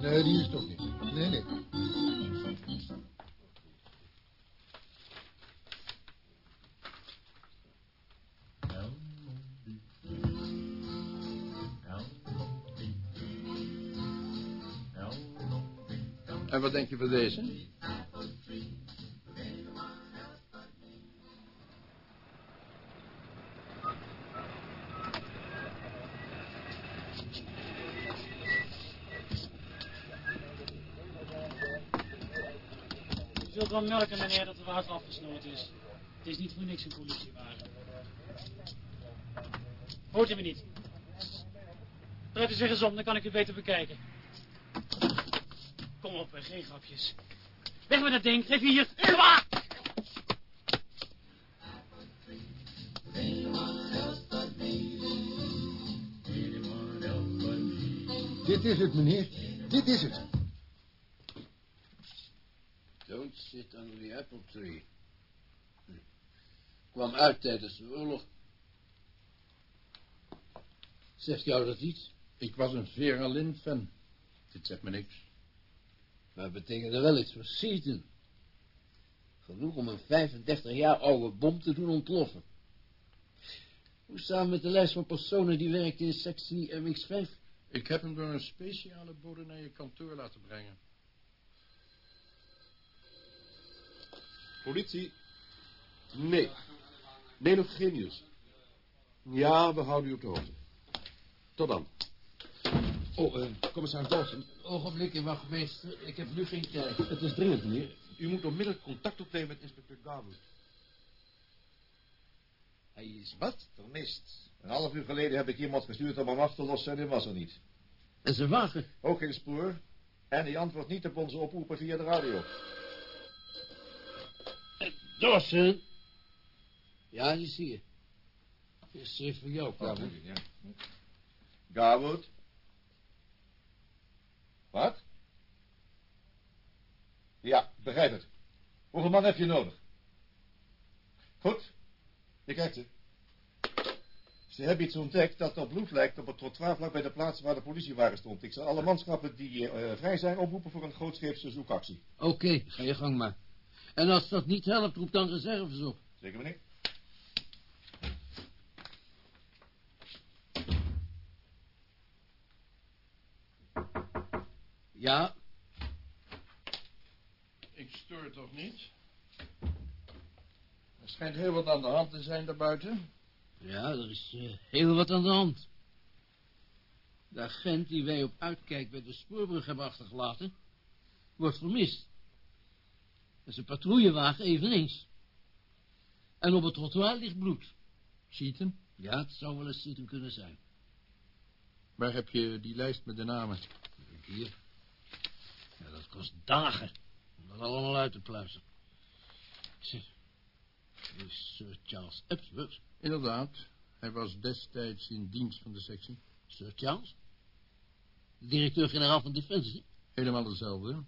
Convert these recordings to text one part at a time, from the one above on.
Nee, die is toch niet. Nee, nee. En wat denk je van deze? Zult wel merken, meneer, dat de water afgesnoord is. Het is niet voor niks een politiewagen. Hoort u me niet? Draait u zich eens om, dan kan ik u beter bekijken. Kom op, geen grapjes. Weg met dat ding, geef hier. Aan! Dit is het, meneer. Dit is het. Sit under the apple tree. Hm. Kwam uit tijdens de oorlog. Zegt jou dat iets? Ik was een Vera Lynn-fan. Dit zegt me niks. Maar het betekende wel iets voor Seaton. Genoeg om een 35 jaar oude bom te doen ontploffen. Hoe staan we met de lijst van personen die werkten in sectie MX5? Ik heb hem door een speciale bode naar je kantoor laten brengen. Politie? Nee. Nee, nog geen nieuws. Ja, we houden u op de hoogte. Tot dan. Oh, eh, commissaris Dawson. Ogenblikje, wachtmeester. Ik heb nu geen tijd. Het is dringend, meneer. U moet onmiddellijk contact opnemen met inspecteur Garwood. Hij is wat? Vermist. Een half uur geleden heb ik iemand gestuurd om hem af te lossen en die was er niet. En zijn wagen? Ook geen spoor. En die antwoordt niet op onze oproepen via de radio. Dawson. Ja, die zie je. Dit is schrift voor jou, Oh, Kamer. ja. Garwood? Wat? Ja, begrijp het. Hoeveel man heb je nodig? Goed. Je krijgt ze. Ze hebben iets ontdekt dat op bloed lijkt op het trottoir vlak bij de plaats waar de politiewagen stond. Ik zal alle manschappen die eh, vrij zijn oproepen voor een grootscheepse zoekactie. Oké, ga je gang maar. En als dat niet helpt, roep dan reserves op. Zeker meneer? Ja, Ik stoor toch niet? Er schijnt heel wat aan de hand te zijn daarbuiten. ja, er is eh, heel wat aan de hand. De agent die wij op uitkijk bij de spoorbrug hebben achtergelaten, wordt vermist. En zijn patrouillewagen eveneens. En op het trottoir ligt bloed. Seaton, Ja, het zou wel eens zitten kunnen zijn. waar heb je die lijst met de namen? Hier. Ja, dat kost dagen. Om dat allemaal uit te pluizen. Is Sir Charles Epsworth. Inderdaad, hij was destijds in dienst van de sectie. Sir Charles? Directeur-generaal van Defensie. Helemaal dezelfde.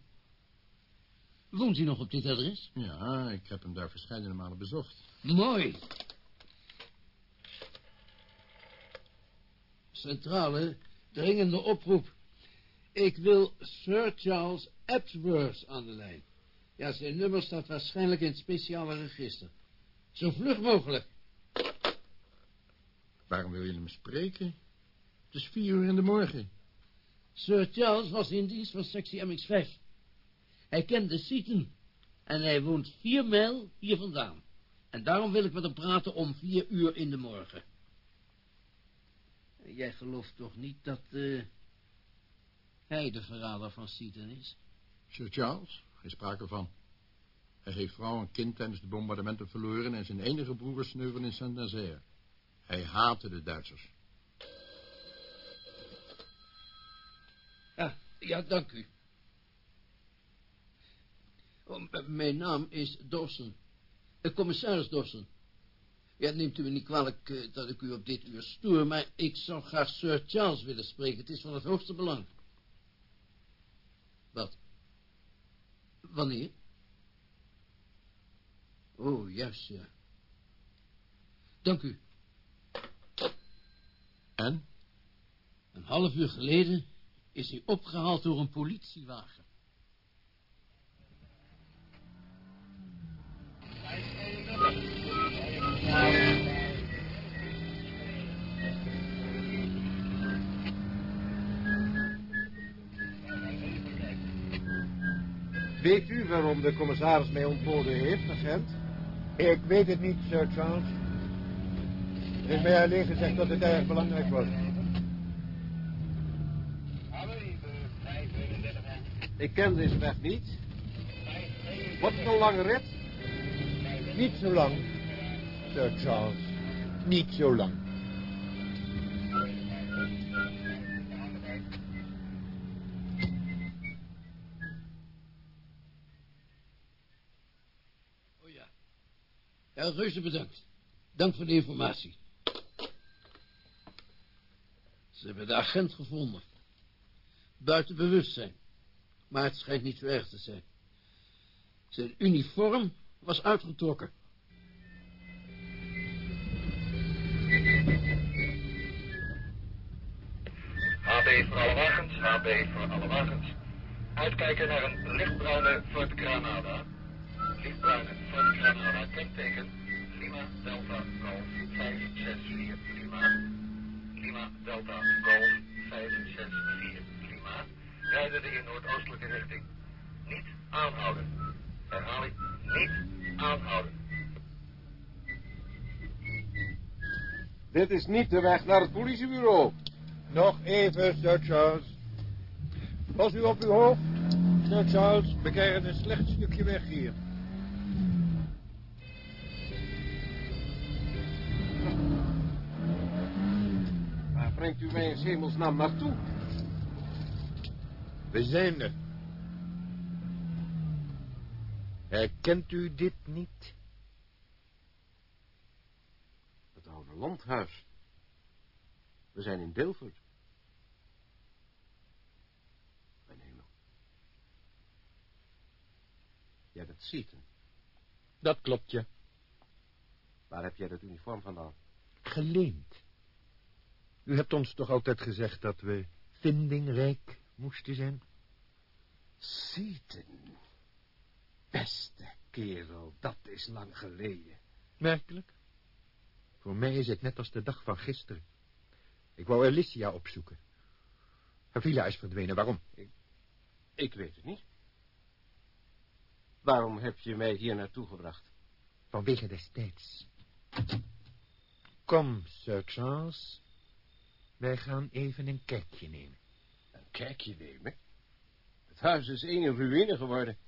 Woont hij nog op dit adres? Ja, ik heb hem daar verschillende malen bezocht. Mooi. Centrale, dringende oproep. Ik wil Sir Charles Epsworth aan de lijn. Ja, zijn nummer staat waarschijnlijk in het speciale register. Zo vlug mogelijk. Waarom wil je hem spreken? Het is vier uur in de morgen. Sir Charles was in dienst van sectie MX5. Hij kende Seaton. En hij woont vier mijl hier vandaan. En daarom wil ik met hem praten om vier uur in de morgen. Jij gelooft toch niet dat eh, hij de verrader van Seaton is? Sir Charles, geen sprake van. Hij heeft vrouw en kind tijdens de bombardementen verloren... en zijn enige broer sneuvelde in Saint-Nazaire. Hij haatte de Duitsers. Ja, ja, dank u. M- mijn naam is Dawson. Uh, commissaris Dawson. Ja, neemt u me niet kwalijk eh, dat ik u op dit uur stoor, maar ik zou graag Sir Charles willen spreken. Het is van het hoogste belang. Wat? Wanneer? Oh, juist, ja. Dank u. En? Een half uur geleden is hij opgehaald door een politiewagen. Weet u waarom de commissaris mij ontboden heeft, agent? Ik weet het niet, Sir Charles. Er is mij alleen gezegd dat het erg belangrijk was. Ik ken deze weg niet. Het een lange rit? Niet zo lang, Sir Charles. Niet zo lang. Ja, reuze bedankt. Dank voor de informatie. Ze hebben de agent gevonden. Buiten bewustzijn. Maar het schijnt niet zo erg te zijn. Zijn uniform was uitgetrokken. HB voor alle wagens, HB voor alle wagens. Uitkijken naar een lichtbruine Ford Granada. Lichtbruine Ford Granada, kenteken Lima Delta Golf 564 Lima. Lima Delta Golf 564 Lima. Rijdende in noordoostelijke richting. Niet aanhouden. Herhaal ik, niet aanhouden. Dit is niet de weg naar het politiebureau. Nog even, Sir Charles. Pas u op uw hoofd, Sir Charles. We krijgen een slecht stukje weg hier. Brengt u mij in hemelsnaam naartoe? We zijn er. Herkent u dit niet? Het oude landhuis. We zijn in Dilford. Mijn hemel. Jij bent Seaton. Dat klopt, ja. Waar heb jij dat uniform vandaan? Geleend. U hebt ons toch altijd gezegd dat we vindingrijk moesten zijn? Seaton. Beste kerel, dat is lang geleden. Werkelijk? Voor mij is het net als de dag van gisteren. Ik wou Alicia opzoeken. Haar villa is verdwenen, waarom? Ik weet het niet. Waarom heb je mij hier naartoe gebracht? Vanwege destijds. Kom, Sir Charles. Wij gaan even een kijkje nemen. Een kijkje nemen? Het huis is één in ruïne geworden.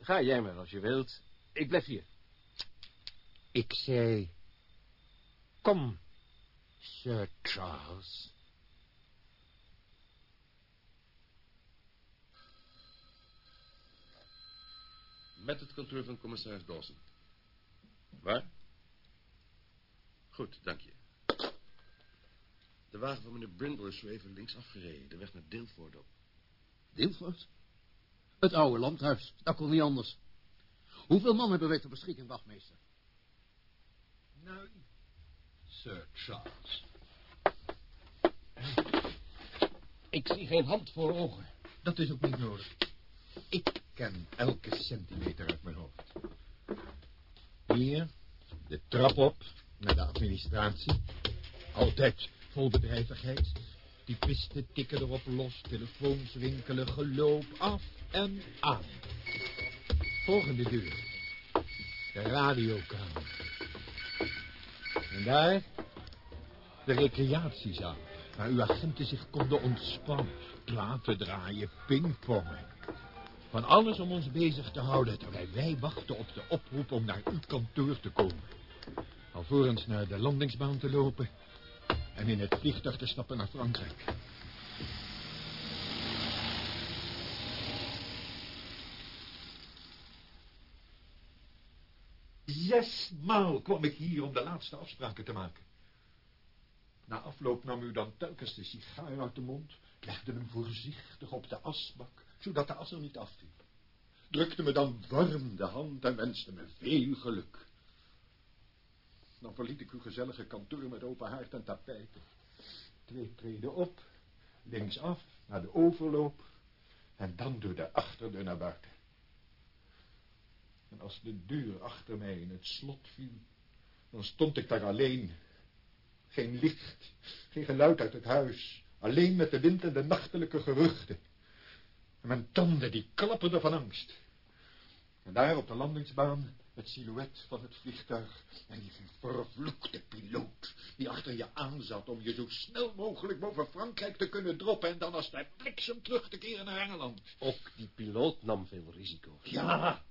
Ga jij maar als je wilt. Ik blijf hier. Ik zei... Kom, Sir Charles. Met het kantoor van commissaris Dawson. Waar? Goed, dank je. De wagen van meneer Brindle is zo even links afgereden. De weg naar Dilford op. Dilford? Het oude landhuis. Dat kon niet anders. Hoeveel man hebben wij ter beschikking, wachtmeester? Nou, Sir Charles. Ik zie geen hand voor ogen. Dat is ook niet nodig. Ik ken elke centimeter uit mijn hoofd. Hier, de trap op, naar de administratie. Altijd vol bedrijvigheid. Typisten tikken erop los, telefoons winkelen, geloop af en aan. Volgende deur. De radiokamer. En daar de recreatiezaal, waar uw agenten zich konden ontspannen. Platen draaien, pingpongen. Van alles om ons bezig te houden, terwijl wij wachten op de oproep om naar uw kantoor te komen. Alvorens naar de landingsbaan te lopen en in het vliegtuig te stappen naar Frankrijk. Zesmaal kwam ik hier om de laatste afspraken te maken. Na afloop nam u dan telkens de sigaar uit de mond, legde hem voorzichtig op de asbak, zodat de as er niet afviel. Drukte me dan warm de hand en wenste me veel geluk. Dan verliet ik uw gezellige kantoor met open haard en tapijten. Twee treden op linksaf naar de overloop en dan door de achterdeur naar buiten. En als de deur achter mij in het slot viel, dan stond ik daar alleen. Geen licht, geen geluid uit het huis, alleen met de wind en de nachtelijke geruchten. En mijn tanden die klapperden van angst. En daar op de landingsbaan het silhouet van het vliegtuig en die vervloekte piloot die achter je aanzat om je zo snel mogelijk boven Frankrijk te kunnen droppen en dan als bij bliksem terug te keren naar Engeland. Ook die piloot nam veel risico's. Ja,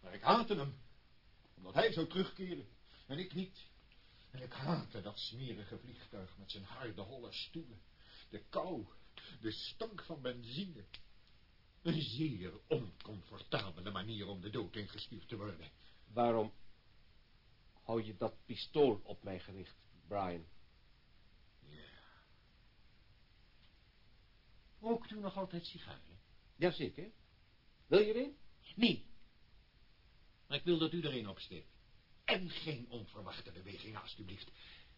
maar ik haatte hem, omdat hij zou terugkeren en ik niet. En ik haatte dat smerige vliegtuig met zijn harde holle stoelen, de kou, de stank van benzine. Een zeer oncomfortabele manier om de dood ingestuurd te worden. Waarom hou je dat pistool op mij gericht, Brian? Rookt u nog altijd sigaren? Jazeker. Wil je erin? Nee. Maar ik wil dat u er een opsteekt. En geen onverwachte bewegingen, alstublieft.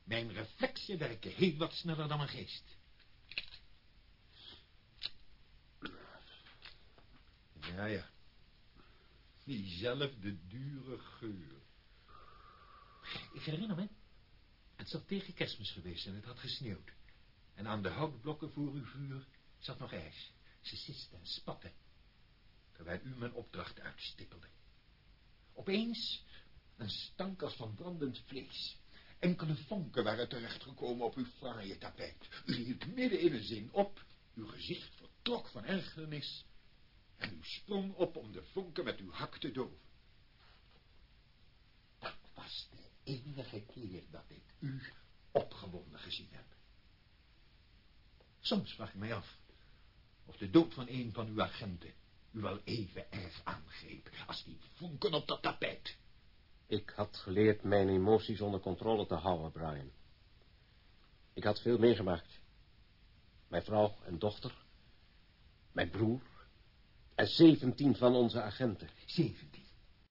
Mijn reflexen werken heel wat sneller dan mijn geest. Ja, ja. Diezelfde dure geur. Ik herinner me. Het zat tegen kerstmis geweest en het had gesneeuwd. En aan de houtblokken voor uw vuur zat nog ijs. Ze siste en spatte. Terwijl u mijn opdracht uitstippelde. Opeens een stank als van brandend vlees. Enkele vonken waren terechtgekomen op uw fraaie tapijt. U hield midden in een zin op. Uw gezicht vertrok van ergernis. En u sprong op om de vonken met uw hak te doven. Dat was de enige keer dat ik u opgewonden gezien heb. Soms vraag ik mij af of de dood van een van uw agenten u wel even erg aangreep als die vonken op dat tapijt. Ik had geleerd mijn emoties onder controle te houden, Brian. Ik had veel meegemaakt. Mijn vrouw en dochter. Mijn broer. En zeventien van onze agenten. Zeventien?